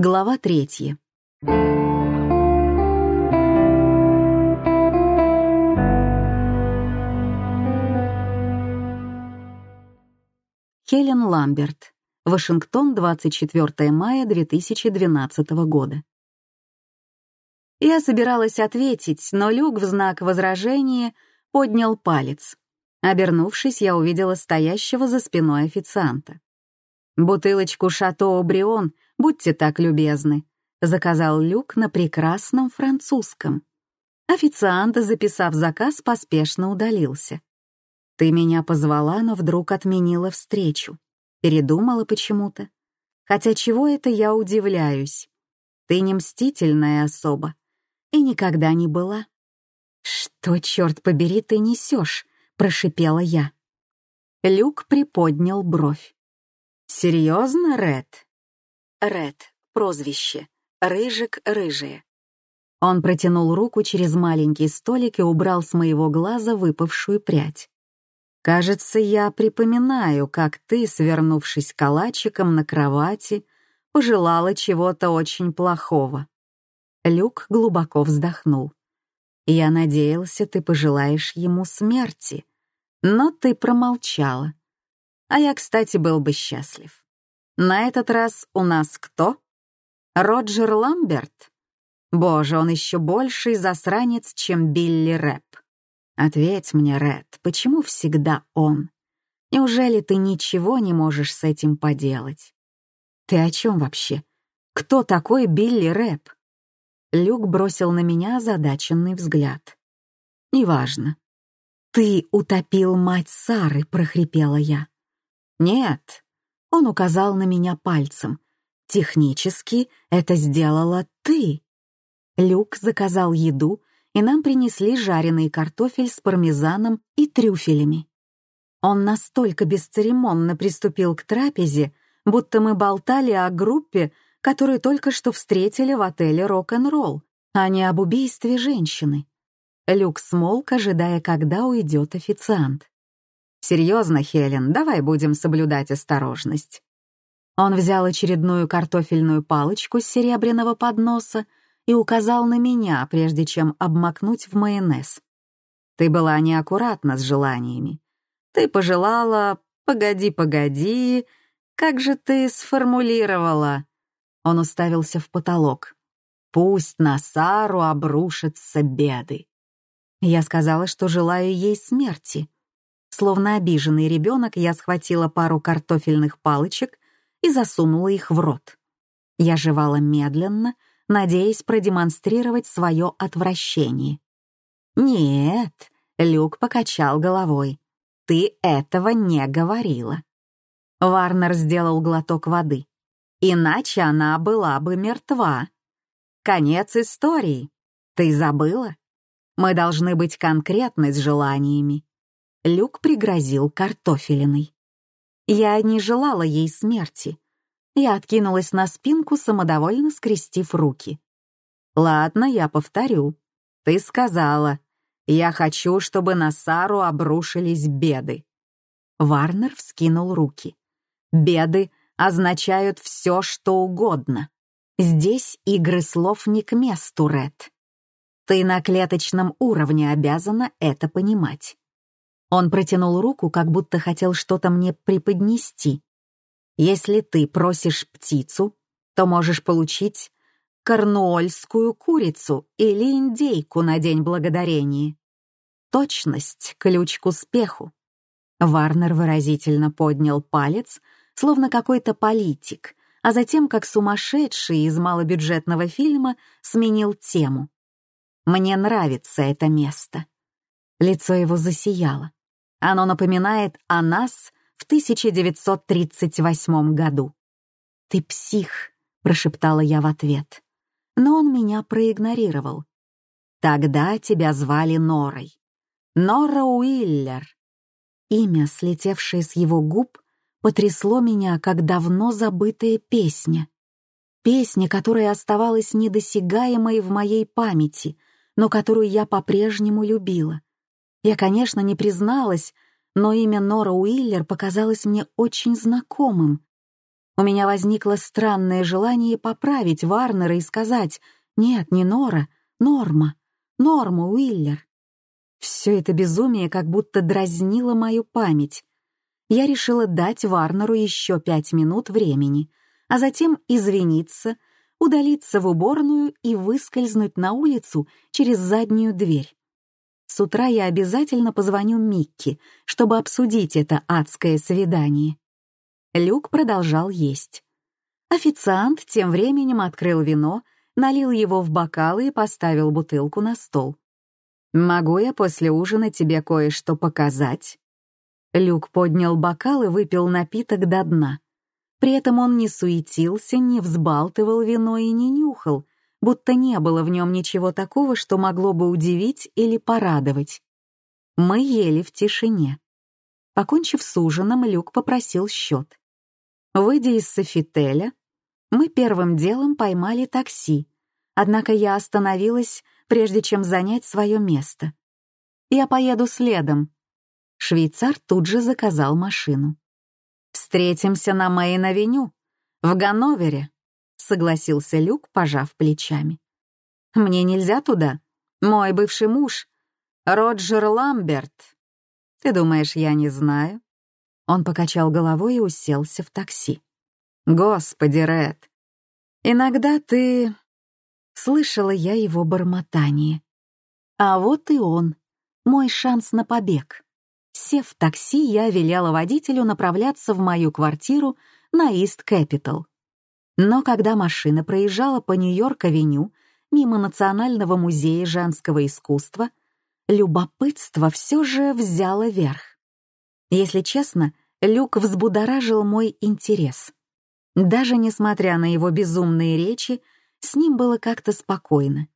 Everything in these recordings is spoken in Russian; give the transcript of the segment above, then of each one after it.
Глава третья. Хелен Ламберт. Вашингтон, 24 мая 2012 года. Я собиралась ответить, но Люк в знак возражения поднял палец. Обернувшись, я увидела стоящего за спиной официанта. «Бутылочку «Шато Обрион», будьте так любезны», — заказал Люк на прекрасном французском. Официант, записав заказ, поспешно удалился. «Ты меня позвала, но вдруг отменила встречу. Передумала почему-то. Хотя чего это я удивляюсь? Ты не мстительная особа и никогда не была». «Что, черт побери, ты несешь?» — прошипела я. Люк приподнял бровь. «Серьезно, Ред?» Ред, прозвище. Рыжик, рыжие. Он протянул руку через маленький столик и убрал с моего глаза выпавшую прядь. «Кажется, я припоминаю, как ты, свернувшись калачиком на кровати, пожелала чего-то очень плохого». Люк глубоко вздохнул. «Я надеялся, ты пожелаешь ему смерти, но ты промолчала. А я, кстати, был бы счастлив. На этот раз у нас кто? Роджер Ламберт? Боже, он еще больший засранец, чем Билли Рэп. Ответь мне, Ред, почему всегда он? Неужели ты ничего не можешь с этим поделать? Ты о чем вообще? Кто такой Билли Рэп? Люк бросил на меня озадаченный взгляд. «Неважно». «Ты утопил мать Сары», — прохрипела я. «Нет», — он указал на меня пальцем. «Технически это сделала ты». Люк заказал еду, и нам принесли жареный картофель с пармезаном и трюфелями. Он настолько бесцеремонно приступил к трапезе, будто мы болтали о группе, которую только что встретили в отеле «Рок-н-ролл», а не об убийстве женщины. Люк смолк, ожидая, когда уйдет официант. «Серьезно, Хелен, давай будем соблюдать осторожность». Он взял очередную картофельную палочку с серебряного подноса и указал на меня, прежде чем обмакнуть в майонез. «Ты была неаккуратна с желаниями. Ты пожелала «погоди, погоди», как же ты сформулировала?» Он уставился в потолок. «Пусть на Сару обрушатся беды». Я сказала, что желаю ей смерти. Словно обиженный ребенок, я схватила пару картофельных палочек и засунула их в рот. Я жевала медленно, надеясь продемонстрировать свое отвращение. «Нет», — Люк покачал головой, — «ты этого не говорила». Варнер сделал глоток воды. «Иначе она была бы мертва. Конец истории. Ты забыла? Мы должны быть конкретны с желаниями. Люк пригрозил картофелиной. Я не желала ей смерти. Я откинулась на спинку, самодовольно скрестив руки. «Ладно, я повторю. Ты сказала, я хочу, чтобы на Сару обрушились беды». Варнер вскинул руки. «Беды означают все, что угодно. Здесь игры слов не к месту, Ред. Ты на клеточном уровне обязана это понимать. Он протянул руку, как будто хотел что-то мне преподнести. «Если ты просишь птицу, то можешь получить корнуольскую курицу или индейку на День Благодарения. Точность — ключ к успеху». Варнер выразительно поднял палец, словно какой-то политик, а затем, как сумасшедший из малобюджетного фильма, сменил тему. «Мне нравится это место». Лицо его засияло. Оно напоминает о нас в 1938 году. «Ты псих», — прошептала я в ответ. Но он меня проигнорировал. «Тогда тебя звали Норой. Нора Уиллер». Имя, слетевшее с его губ, потрясло меня, как давно забытая песня. Песня, которая оставалась недосягаемой в моей памяти, но которую я по-прежнему любила. Я, конечно, не призналась, но имя Нора Уиллер показалось мне очень знакомым. У меня возникло странное желание поправить Варнера и сказать «Нет, не Нора, Норма, Норма Уиллер». Все это безумие как будто дразнило мою память. Я решила дать Варнеру еще пять минут времени, а затем извиниться, удалиться в уборную и выскользнуть на улицу через заднюю дверь. С утра я обязательно позвоню Микки, чтобы обсудить это адское свидание. Люк продолжал есть. Официант тем временем открыл вино, налил его в бокалы и поставил бутылку на стол. «Могу я после ужина тебе кое-что показать?» Люк поднял бокал и выпил напиток до дна. При этом он не суетился, не взбалтывал вино и не нюхал, будто не было в нем ничего такого, что могло бы удивить или порадовать. Мы ели в тишине. Покончив с ужином, Люк попросил счет. Выйдя из Софителя, мы первым делом поймали такси, однако я остановилась прежде чем занять свое место. «Я поеду следом». Швейцар тут же заказал машину. «Встретимся на Мейн-авеню, в Ганновере», — согласился Люк, пожав плечами. «Мне нельзя туда. Мой бывший муж, Роджер Ламберт. Ты думаешь, я не знаю?» Он покачал головой и уселся в такси. «Господи, Ред, иногда ты Слышала я его бормотание. А вот и он, мой шанс на побег. Сев в такси, я велела водителю направляться в мою квартиру на Ист Кэпитал. Но когда машина проезжала по Нью-Йорк-авеню мимо Национального музея женского искусства, любопытство все же взяло верх. Если честно, Люк взбудоражил мой интерес. Даже несмотря на его безумные речи, с ним было как-то спокойно.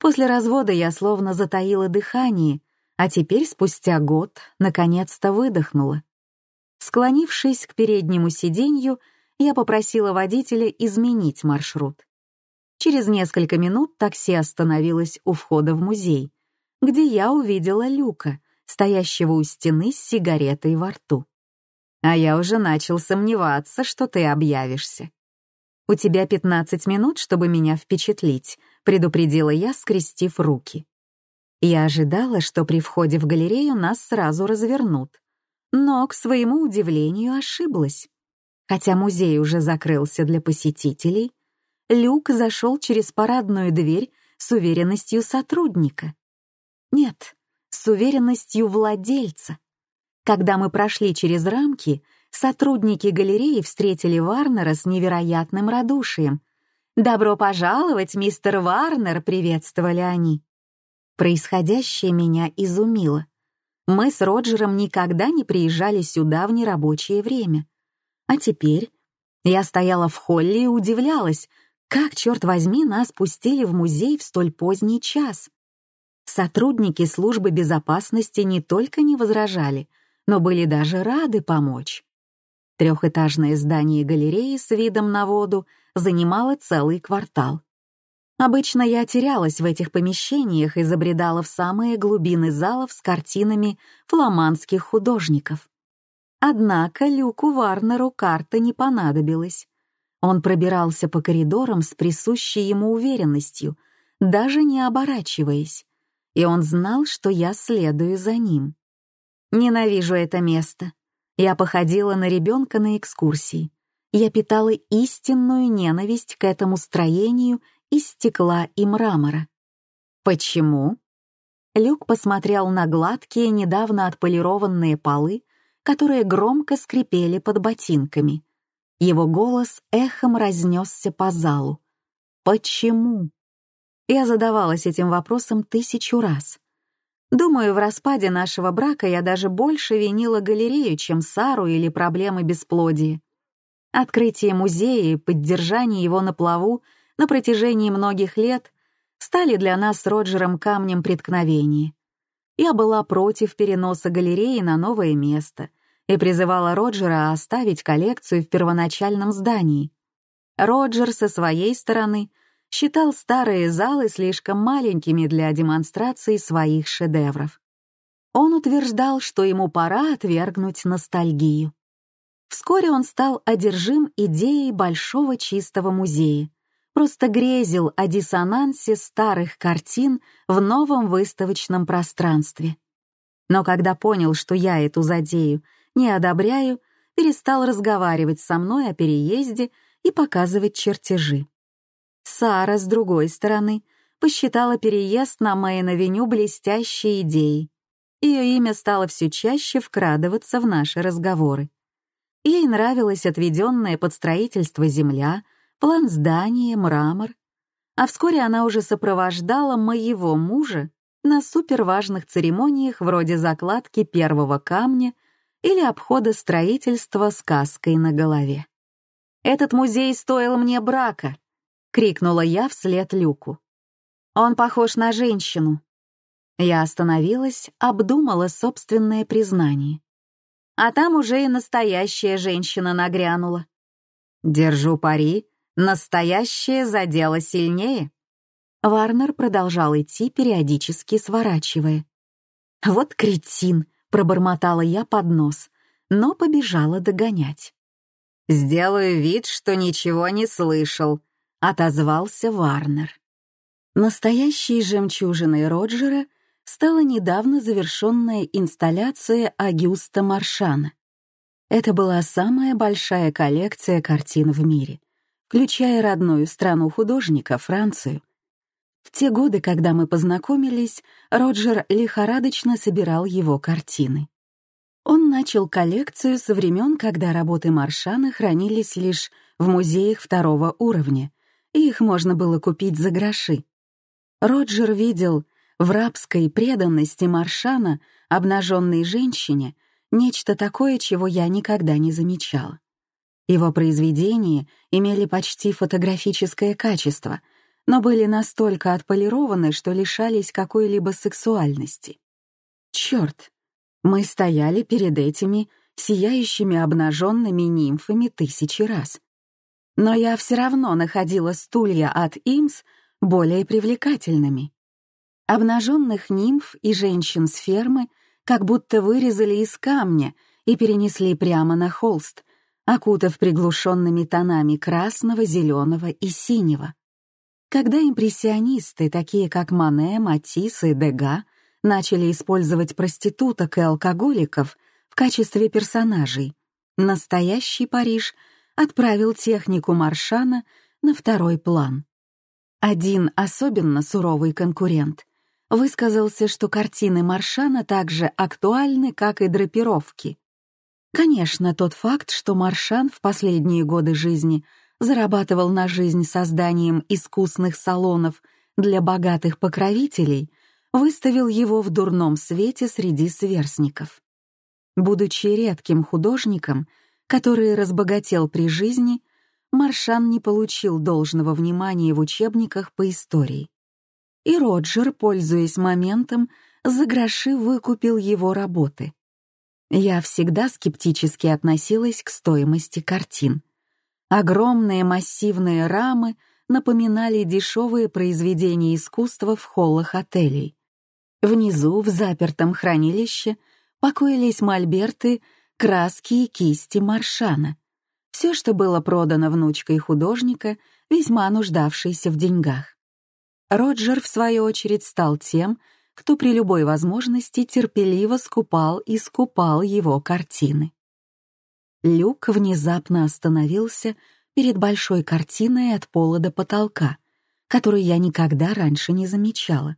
После развода я словно затаила дыхание, а теперь, спустя год, наконец-то выдохнула. Склонившись к переднему сиденью, я попросила водителя изменить маршрут. Через несколько минут такси остановилось у входа в музей, где я увидела Люка, стоящего у стены с сигаретой во рту. А я уже начал сомневаться, что ты объявишься. «У тебя 15 минут, чтобы меня впечатлить», — предупредила я, скрестив руки. Я ожидала, что при входе в галерею нас сразу развернут. Но, к своему удивлению, ошиблась. Хотя музей уже закрылся для посетителей, Люк зашел через парадную дверь с уверенностью сотрудника. Нет, с уверенностью владельца. Когда мы прошли через рамки, сотрудники галереи встретили Варнера с невероятным радушием. «Добро пожаловать, мистер Варнер!» — приветствовали они. Происходящее меня изумило. Мы с Роджером никогда не приезжали сюда в нерабочее время. А теперь я стояла в холле и удивлялась, как, черт возьми, нас пустили в музей в столь поздний час. Сотрудники службы безопасности не только не возражали, но были даже рады помочь. Трехэтажное здание галереи с видом на воду занимало целый квартал. Обычно я терялась в этих помещениях и забредала в самые глубины залов с картинами фламандских художников. Однако Люку Варнеру карта не понадобилась. Он пробирался по коридорам с присущей ему уверенностью, даже не оборачиваясь, и он знал, что я следую за ним. Ненавижу это место. Я походила на ребенка на экскурсии. Я питала истинную ненависть к этому строению из стекла и мрамора. Почему? Люк посмотрел на гладкие, недавно отполированные полы, которые громко скрипели под ботинками. Его голос эхом разнесся по залу. Почему? Я задавалась этим вопросом тысячу раз. Думаю, в распаде нашего брака я даже больше винила галерею, чем Сару или проблемы бесплодия. Открытие музея и поддержание его на плаву на протяжении многих лет стали для нас с Роджером камнем преткновения. Я была против переноса галереи на новое место и призывала Роджера оставить коллекцию в первоначальном здании. Роджер со своей стороны — считал старые залы слишком маленькими для демонстрации своих шедевров. Он утверждал, что ему пора отвергнуть ностальгию. Вскоре он стал одержим идеей большого чистого музея, просто грезил о диссонансе старых картин в новом выставочном пространстве. Но когда понял, что я эту задею не одобряю, перестал разговаривать со мной о переезде и показывать чертежи. Сара, с другой стороны, посчитала переезд на Мейн-авеню блестящей идеей. Ее имя стало все чаще вкрадываться в наши разговоры. Ей нравилась отведенная под строительство земля, план здания, мрамор. А вскоре она уже сопровождала моего мужа на суперважных церемониях вроде закладки первого камня или обхода строительства с каской на голове. «Этот музей стоил мне брака!» — крикнула я вслед Люку. «Он похож на женщину». Я остановилась, обдумала собственное признание. А там уже и настоящая женщина нагрянула. «Держу пари, настоящее задело сильнее». Варнер продолжал идти, периодически сворачивая. «Вот кретин!» Пробормотала я под нос, но побежала догонять. «Сделаю вид, что ничего не слышал», — отозвался Варнер. Настоящей жемчужиной Роджера стала недавно завершенная инсталляция Агюста Маршана. Это была самая большая коллекция картин в мире, включая родную страну художника, Францию — в те годы, когда мы познакомились, Роджер лихорадочно собирал его картины. Он начал коллекцию со времен, когда работы Маршана хранились лишь в музеях второго уровня, и их можно было купить за гроши. Роджер видел в рабской преданности Маршана обнаженной женщине нечто такое, чего я никогда не замечала. Его произведения имели почти фотографическое качество — но были настолько отполированы, что лишались какой-либо сексуальности. Черт, мы стояли перед этими сияющими обнаженными нимфами тысячи раз. Но я все равно находила стулья от Имс более привлекательными. Обнаженных нимф и женщин с фермы как будто вырезали из камня и перенесли прямо на холст, окутав приглушенными тонами красного, зеленого и синего. Когда импрессионисты, такие как Мане, Матисс и Дега, начали использовать проституток и алкоголиков в качестве персонажей, настоящий Париж отправил технику Маршана на второй план. Один особенно суровый конкурент высказался, что картины Маршана так же актуальны, как и драпировки. Конечно, тот факт, что Маршан в последние годы жизни — зарабатывал на жизнь созданием искусных салонов для богатых покровителей, выставил его в дурном свете среди сверстников. Будучи редким художником, который разбогател при жизни, Маршан не получил должного внимания в учебниках по истории. И Роджер, пользуясь моментом, за гроши выкупил его работы. Я всегда скептически относилась к стоимости картин — Огромные массивные рамы напоминали дешевые произведения искусства в холлах отелей. Внизу, в запертом хранилище, покоились мольберты, краски и кисти Маршана. Все, что было продано внучкой художника, весьма нуждавшейся в деньгах. Роджер, в свою очередь, стал тем, кто при любой возможности терпеливо скупал и скупал его картины. Люк внезапно остановился перед большой картиной от пола до потолка, которую я никогда раньше не замечала.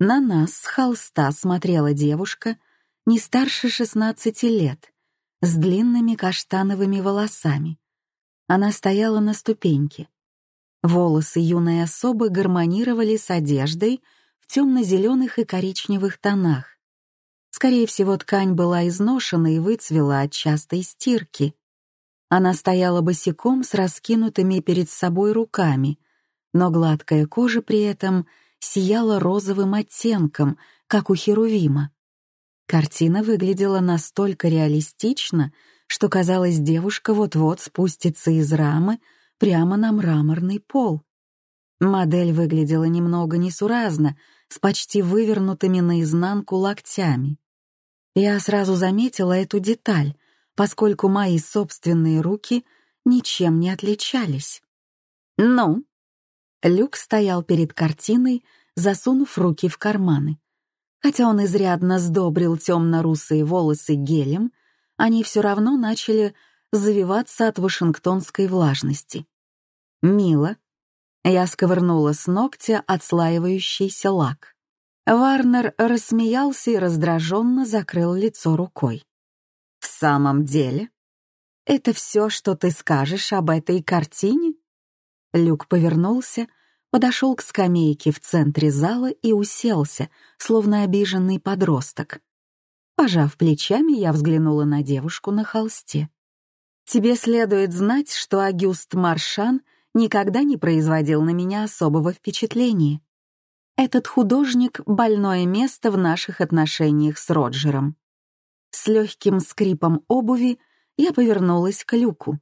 На нас с холста смотрела девушка не старше 16 лет, с длинными каштановыми волосами. Она стояла на ступеньке. Волосы юной особы гармонировали с одеждой в темно-зеленых и коричневых тонах. Скорее всего, ткань была изношена и выцвела от частой стирки. Она стояла босиком с раскинутыми перед собой руками, но гладкая кожа при этом сияла розовым оттенком, как у Херувима. Картина выглядела настолько реалистично, что казалось, девушка вот-вот спустится из рамы прямо на мраморный пол. Модель выглядела немного несуразно, с почти вывернутыми наизнанку локтями. Я сразу заметила эту деталь, поскольку мои собственные руки ничем не отличались. «Ну?» Люк стоял перед картиной, засунув руки в карманы. Хотя он изрядно сдобрил темно-русые волосы гелем, они все равно начали завиваться от вашингтонской влажности. «Мило». Я сковырнула с ногтя отслаивающийся лак. Варнер рассмеялся и раздраженно закрыл лицо рукой. «В самом деле? Это все, что ты скажешь об этой картине?» Люк повернулся, подошел к скамейке в центре зала и уселся, словно обиженный подросток. Пожав плечами, я взглянула на девушку на холсте. Тебе следует знать, что Агюст Маршан никогда не производил на меня особого впечатления. Этот художник — больное место в наших отношениях с Роджером. С легким скрипом обуви я повернулась к люку.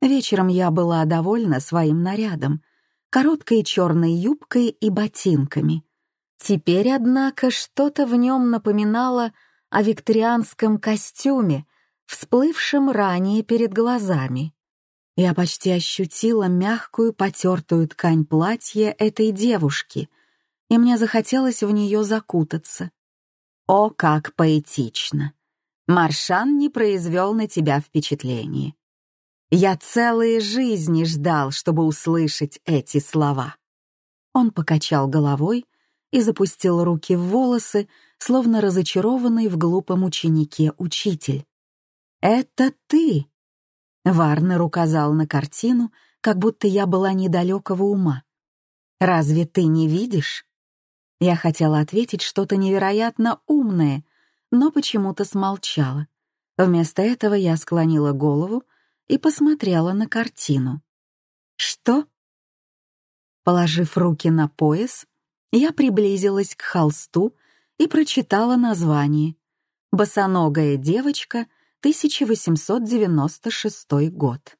Вечером я была довольна своим нарядом, короткой черной юбкой и ботинками. Теперь, однако, что-то в нем напоминало о викторианском костюме — всплывшим ранее перед глазами. Я почти ощутила мягкую потертую ткань платья этой девушки, и мне захотелось в нее закутаться. О, как поэтично! Маршан не произвел на тебя впечатление. Я целые жизни ждал, чтобы услышать эти слова. Он покачал головой и запустил руки в волосы, словно разочарованный в глупом ученике учитель. «Это ты!» Варнер указал на картину, как будто я была недалекого ума. «Разве ты не видишь?» Я хотела ответить что-то невероятно умное, но почему-то смолчала. Вместо этого я склонила голову и посмотрела на картину. «Что?» Положив руки на пояс, я приблизилась к холсту и прочитала название «Босоногая девочка 1896 год.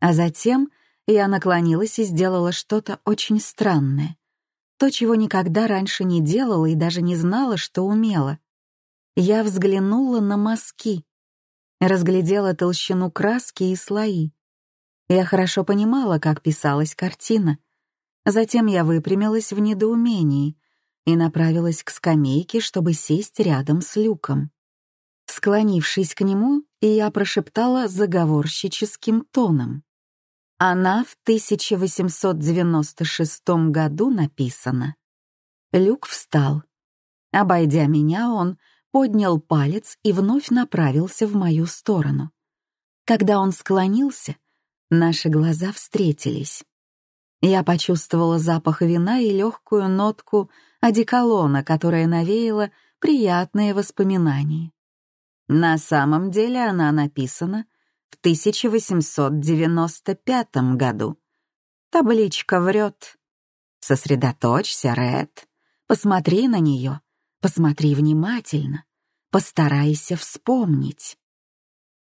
А затем я наклонилась и сделала что-то очень странное. То, чего никогда раньше не делала и даже не знала, что умела. Я взглянула на мазки, разглядела толщину краски и слои. Я хорошо понимала, как писалась картина. Затем я выпрямилась в недоумении и направилась к скамейке, чтобы сесть рядом с люком. Склонившись к нему, я прошептала заговорщическим тоном. Она в 1896 году написана. Люк встал. Обойдя меня, он поднял палец и вновь направился в мою сторону. Когда он склонился, наши глаза встретились. Я почувствовала запах вина и легкую нотку одеколона, которая навеяла приятные воспоминания. На самом деле она написана в 1895 году. Табличка врет. Сосредоточься, Ред. Посмотри на нее. Посмотри внимательно. Постарайся вспомнить.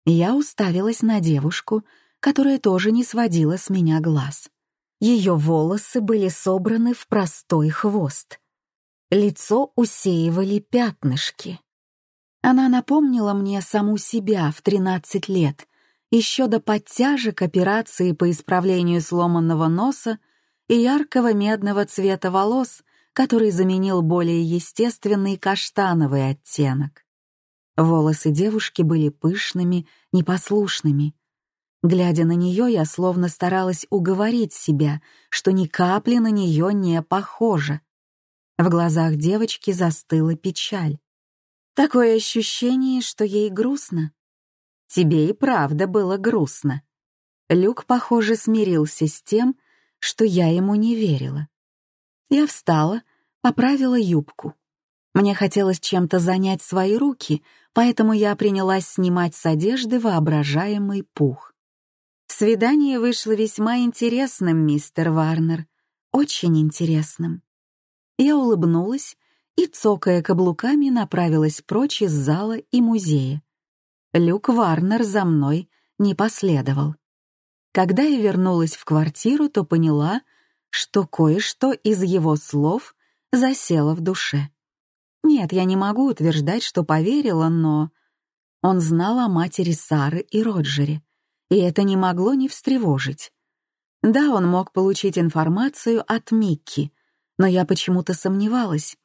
Я уставилась на девушку, которая тоже не сводила с меня глаз. Ее волосы были собраны в простой хвост. Лицо усеивали пятнышки. Она напомнила мне саму себя в 13 лет, еще до подтяжек операции по исправлению сломанного носа и яркого медного цвета волос, который заменил более естественный каштановый оттенок. Волосы девушки были пышными, непослушными. Глядя на нее, я словно старалась уговорить себя, что ни капли на нее не похоже. В глазах девочки застыла печаль. Такое ощущение, что ей грустно. Тебе и правда было грустно. Люк, похоже, смирился с тем, что я ему не верила. Я встала, поправила юбку. Мне хотелось чем-то занять свои руки, поэтому я принялась снимать с одежды воображаемый пух. Свидание вышло весьма интересным, мистер Варнер. Очень интересным. Я улыбнулась и, цокая каблуками, направилась прочь из зала и музея. Люк Варнер за мной не последовал. Когда я вернулась в квартиру, то поняла, что кое-что из его слов засело в душе. Нет, я не могу утверждать, что поверила, но... Он знал о матери Сары и Роджере, и это не могло не встревожить. Да, он мог получить информацию от Микки, но я почему-то сомневалась.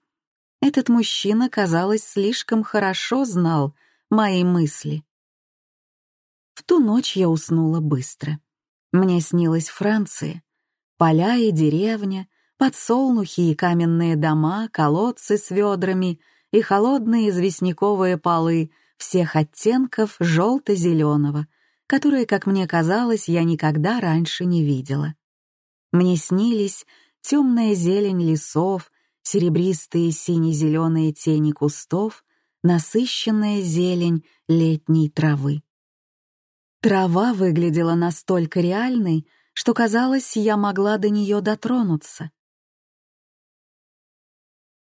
Этот мужчина, казалось, слишком хорошо знал мои мысли. В ту ночь я уснула быстро. Мне снилась Франция. Поля и деревня, подсолнухи и каменные дома, колодцы с ведрами и холодные известняковые полы всех оттенков желто-зеленого, которые, как мне казалось, я никогда раньше не видела. Мне снились темная зелень лесов, серебристые сине-зеленые тени кустов, насыщенная зелень летней травы. Трава выглядела настолько реальной, что казалось, я могла до нее дотронуться.